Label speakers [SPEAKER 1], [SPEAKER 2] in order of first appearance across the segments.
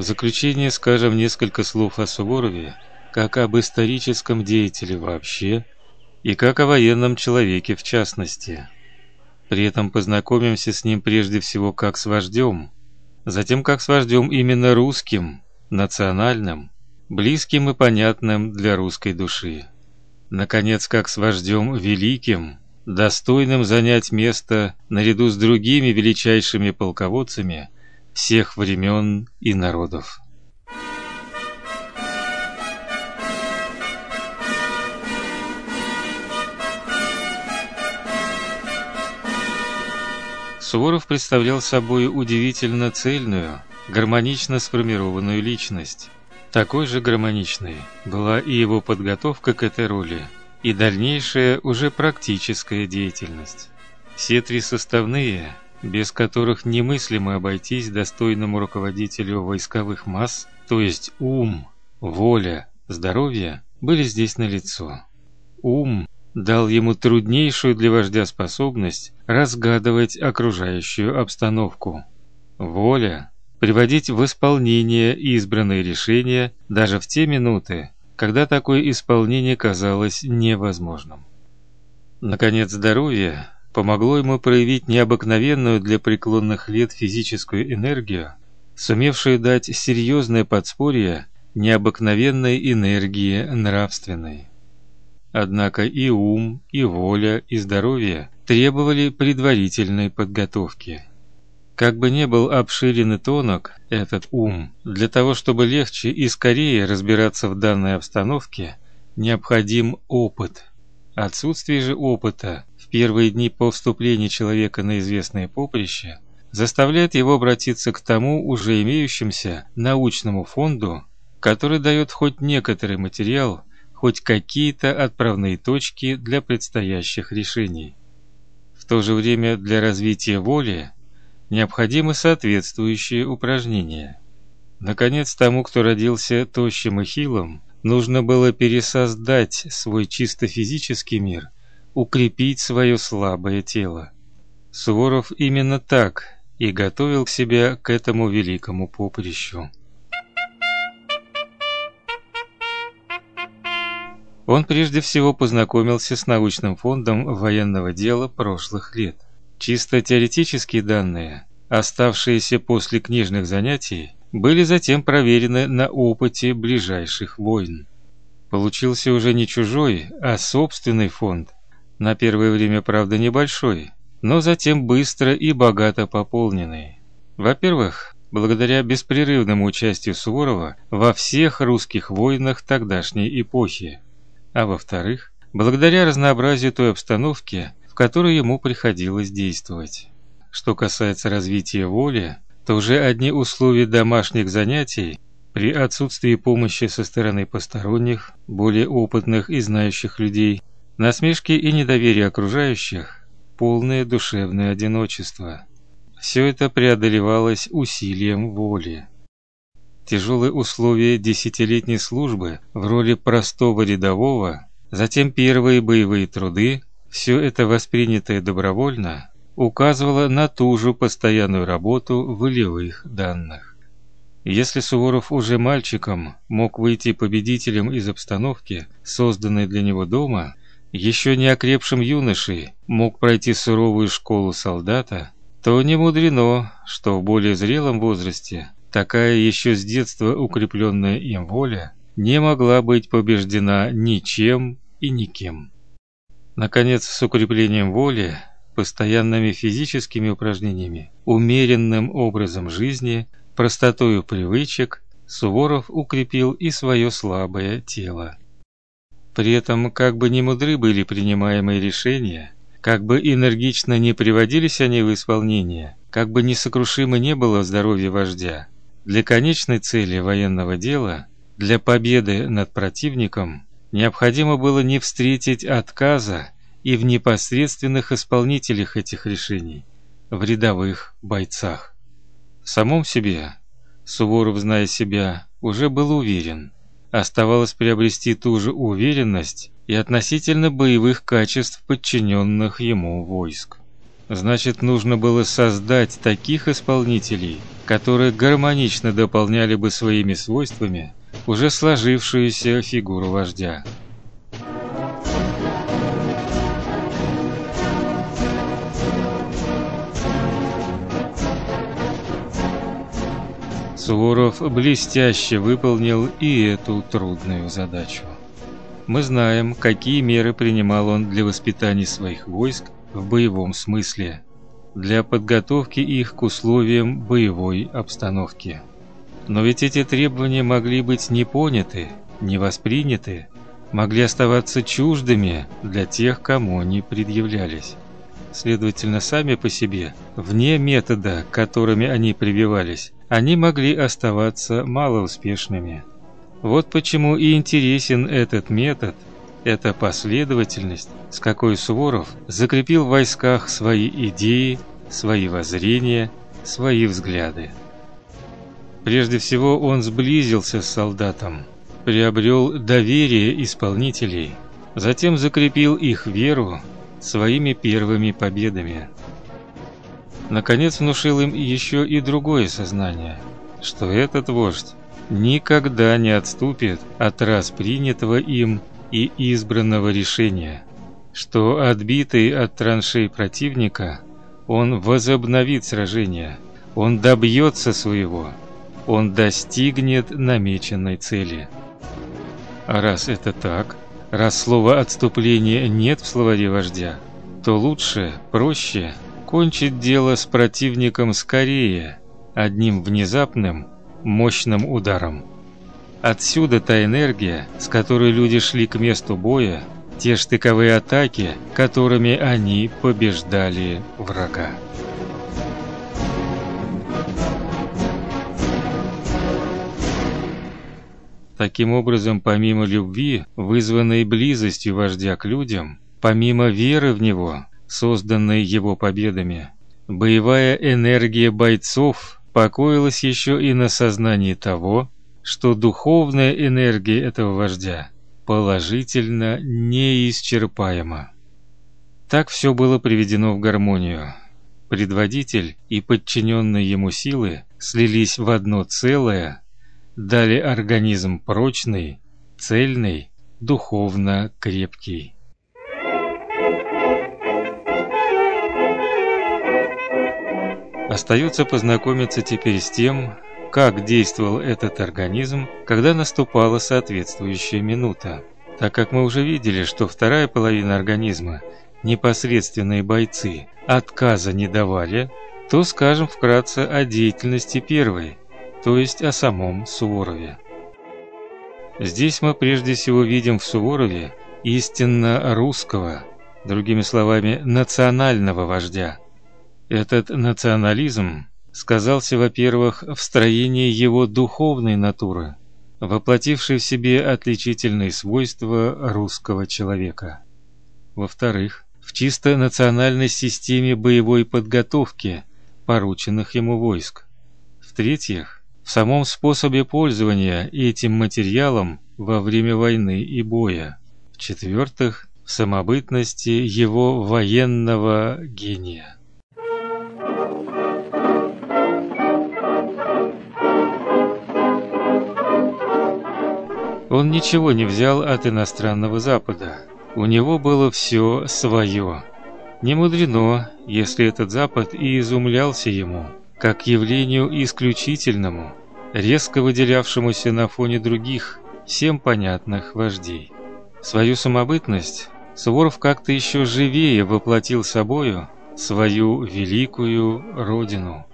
[SPEAKER 1] В заключение скажем несколько слов о Суворове, как об историческом деятеле вообще и как о военном человеке в частности. При этом познакомимся с ним прежде всего как с вождем, затем как с вождем именно русским, национальным, близким и понятным для русской души. Наконец, как с вождем великим, достойным занять место наряду с другими величайшими полководцами всех времен и народов. Суворов представлял собой удивительно цельную, гармонично сформированную личность. Такой же гармоничной была и его подготовка к этой роли, и дальнейшая уже практическая деятельность. Все три составные, без которых немыслимо обойтись достойному руководителю войсковых масс, то есть ум, воля, здоровье, были здесь налицо. Ум дал ему труднейшую для вождя способность разгадывать окружающую обстановку. Воля приводить в исполнение избранные решения даже в те минуты, когда такое исполнение казалось невозможным. Наконец, здоровье помогло ему проявить необыкновенную для преклонных лет физическую энергию, сумевшую дать серьезное подспорье необыкновенной энергии нравственной. Однако и ум, и воля, и здоровье требовали предварительной подготовки. Как бы ни был обширен и тонок этот ум, для того, чтобы легче и скорее разбираться в данной обстановке, необходим опыт. Отсутствие же опыта первые дни по вступлению человека на известное поприще заставляет его обратиться к тому уже имеющемуся научному фонду, который дает хоть некоторый материал хоть какие-то отправные точки для предстоящих решений. В то же время для развития воли необходимы соответствующие упражнения. Наконец, тому, кто родился тощим и хилым, нужно было пересоздать свой чисто физический мир, укрепить свое слабое тело. Суворов именно так и готовил себя к этому великому поприщу. Он прежде всего познакомился с научным фондом военного дела прошлых лет. Чисто теоретические данные, оставшиеся после книжных занятий, были затем проверены на опыте ближайших войн. Получился уже не чужой, а собственный фонд. На первое время, правда, небольшой, но затем быстро и богато пополненный. Во-первых, благодаря беспрерывному участию Суворова во всех русских войнах тогдашней эпохи а во-вторых, благодаря разнообразию той обстановки, в которой ему приходилось действовать. Что касается развития воли, то уже одни условия домашних занятий при отсутствии помощи со стороны посторонних, более опытных и знающих людей, насмешки и недоверие окружающих, полное душевное одиночество. Все это преодолевалось усилием воли. Тяжелые условия десятилетней службы в роли простого рядового, затем первые боевые труды, все это воспринятое добровольно, указывало на ту же постоянную работу волевых данных. Если Суворов уже мальчиком мог выйти победителем из обстановки, созданной для него дома, еще не окрепшим юношей мог пройти суровую школу солдата, то не мудрено, что в более зрелом возрасте Такая еще с детства укрепленная им воля не могла быть побеждена ничем и никем. Наконец, с укреплением воли, постоянными физическими упражнениями, умеренным образом жизни, простотой привычек, Суворов укрепил и свое слабое тело. При этом, как бы ни мудры были принимаемые решения, как бы энергично не приводились они в исполнение, как бы несокрушимо не было здоровье вождя, для конечной цели военного дела, для победы над противником, необходимо было не встретить отказа и в непосредственных исполнителях этих решений, в рядовых бойцах. В самом себе Суворов, зная себя, уже был уверен. Оставалось приобрести ту же уверенность и относительно боевых качеств подчиненных ему войск. Значит, нужно было создать таких исполнителей, которые гармонично дополняли бы своими свойствами уже сложившуюся фигуру вождя. Суворов блестяще выполнил и эту трудную задачу. Мы знаем, какие меры принимал он для воспитания своих войск в боевом смысле, для подготовки их к условиям боевой обстановки. Но ведь эти требования могли быть не поняты, не восприняты, могли оставаться чуждыми для тех, кому они предъявлялись. Следовательно, сами по себе, вне метода, которыми они прививались, они могли оставаться малоуспешными. Вот почему и интересен этот метод, эта последовательность, с какой Суворов закрепил в войсках свои идеи, свои воззрения, свои взгляды. Прежде всего он сблизился с солдатом, приобрел доверие исполнителей, затем закрепил их веру своими первыми победами. Наконец внушил им еще и другое сознание, что этот вождь никогда не отступит от раз принятого им и избранного решения, что отбитый от траншей противника, он возобновит сражение, он добьется своего, он достигнет намеченной цели. А раз это так, раз слова отступление нет в словаре вождя, то лучше, проще – кончить дело с противником скорее, одним внезапным, мощным ударом. Отсюда та энергия, с которой люди шли к месту боя, те штыковые атаки, которыми они побеждали врага. Таким образом, помимо любви, вызванной близостью вождя к людям, помимо веры в него, созданной его победами. Боевая энергия бойцов покоилась еще и на сознании того, что духовная энергия этого вождя положительно неисчерпаема. Так все было приведено в гармонию. Предводитель и подчиненные ему силы слились в одно целое, дали организм прочный, цельный, духовно крепкий. Остается познакомиться теперь с тем, как действовал этот организм, когда наступала соответствующая минута. Так как мы уже видели, что вторая половина организма, непосредственные бойцы, отказа не давали, то скажем вкратце о деятельности первой, то есть о самом Суворове. Здесь мы прежде всего видим в Суворове истинно русского, другими словами, национального вождя, этот национализм сказался, во-первых, в строении его духовной натуры, воплотившей в себе отличительные свойства русского человека. Во-вторых, в чисто национальной системе боевой подготовки порученных ему войск. В-третьих, в самом способе пользования этим материалом во время войны и боя. В-четвертых, в самобытности его военного гения. Он ничего не взял от иностранного Запада. У него было все свое. Не мудрено, если этот Запад и изумлялся ему, как явлению исключительному, резко выделявшемуся на фоне других, всем понятных вождей. Свою самобытность Суворов как-то еще живее воплотил собою свою великую родину,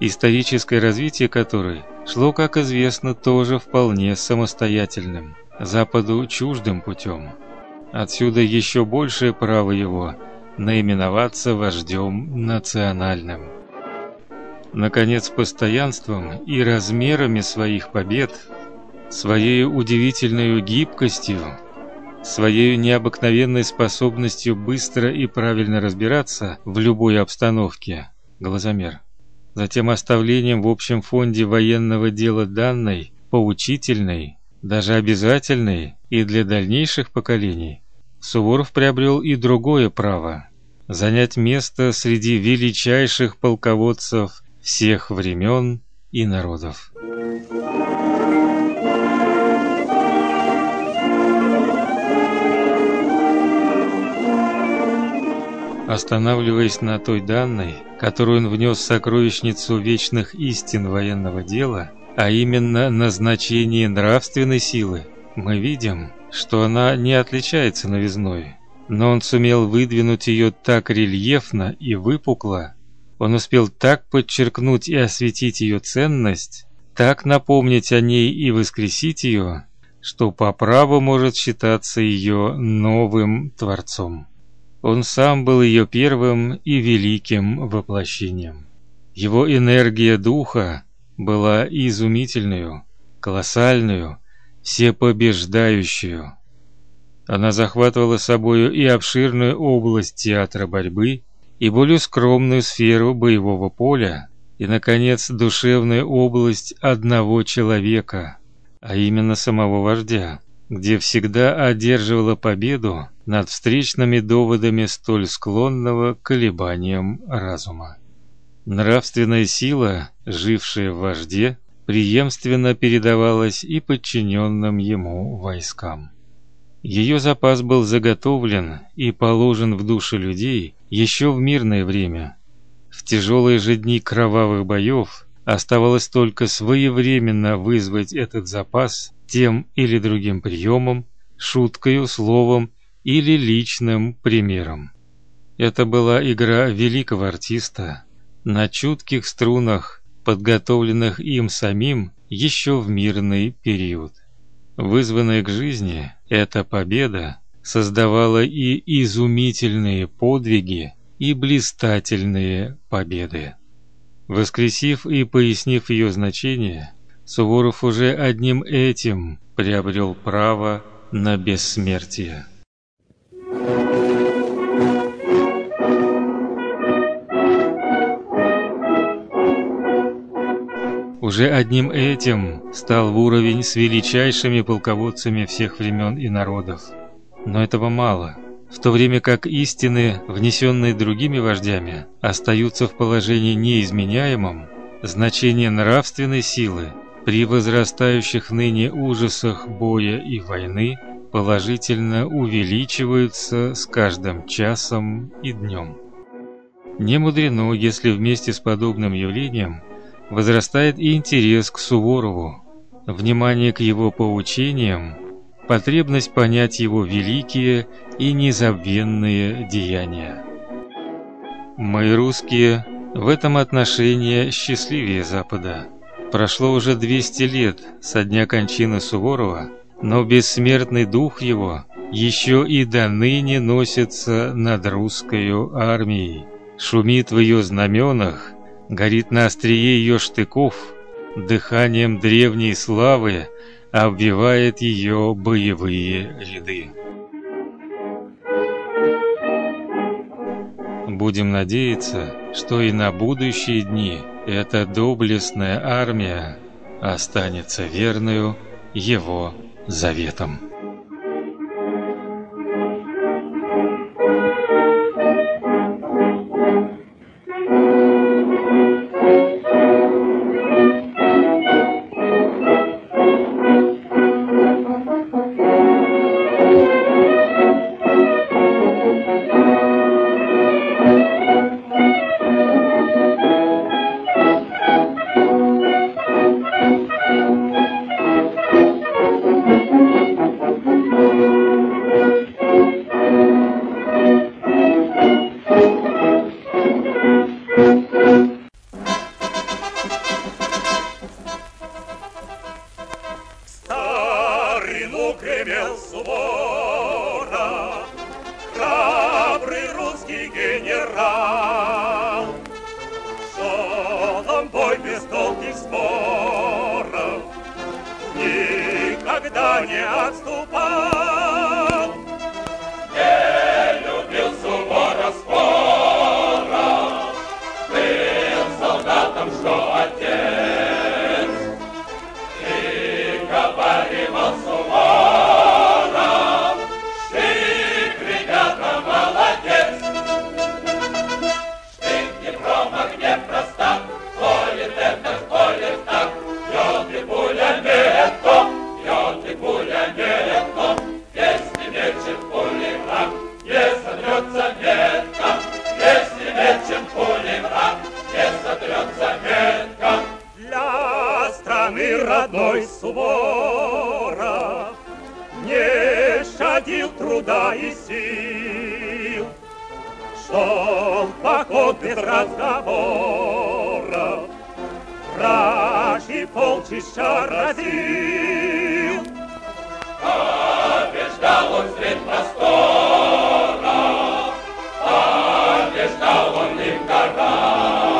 [SPEAKER 1] историческое развитие которой шло, как известно, тоже вполне самостоятельным, Западу чуждым путем. Отсюда еще большее право его наименоваться вождем национальным. Наконец, постоянством и размерами своих побед, своей удивительной гибкостью, своей необыкновенной способностью быстро и правильно разбираться в любой обстановке, глазомер затем оставлением в общем фонде военного дела данной, поучительной, даже обязательной и для дальнейших поколений, Суворов приобрел и другое право занять место среди величайших полководцев всех времен и народов. Останавливаясь на той данной, которую он внес в сокровищницу вечных истин военного дела, а именно назначение нравственной силы, мы видим, что она не отличается новизной, но он сумел выдвинуть ее так рельефно и выпукло, он успел так подчеркнуть и осветить ее ценность, так напомнить о ней и воскресить ее, что по праву может считаться ее новым творцом. Он сам был ее первым и великим воплощением. Его энергия духа была изумительную, колоссальную, всепобеждающую. Она захватывала собою и обширную область театра борьбы, и более скромную сферу боевого поля, и наконец душевную область одного человека, а именно самого вождя где всегда одерживала победу над встречными доводами столь склонного к колебаниям разума. Нравственная сила, жившая в вожде, преемственно передавалась и подчиненным ему войскам. Ее запас был заготовлен и положен в души людей еще в мирное время. В тяжелые же дни кровавых боев оставалось только своевременно вызвать этот запас тем или другим приемом, шуткой, словом или личным примером. Это была игра великого артиста на чутких струнах, подготовленных им самим еще в мирный период. Вызванная к жизни, эта победа создавала и изумительные подвиги, и блистательные победы. Воскресив и пояснив ее значение, Суворов уже одним этим приобрел право на бессмертие. Уже одним этим стал в уровень с величайшими полководцами всех времен и народов. Но этого мало. В то время как истины, внесенные другими вождями, остаются в положении неизменяемом, значение нравственной силы при возрастающих ныне ужасах боя и войны положительно увеличиваются с каждым часом и днем. Не мудрено, если вместе с подобным явлением возрастает и интерес к Суворову, внимание к его поучениям, потребность понять его великие и незабвенные деяния. Мы русские в этом отношении счастливее Запада. Прошло уже 200 лет со дня кончины Суворова, но бессмертный дух его еще и до ныне носится над русской армией, шумит в ее знаменах, горит на острие ее штыков, дыханием древней славы обвивает ее боевые ряды. Будем надеяться, что и на будущие дни эта доблестная армия останется верную его заветам.
[SPEAKER 2] породил труда и сил. Шел поход без разговора, враг и полчища разил.
[SPEAKER 3] Побеждал он средь простора, побеждал он
[SPEAKER 2] им гора.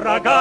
[SPEAKER 2] врага.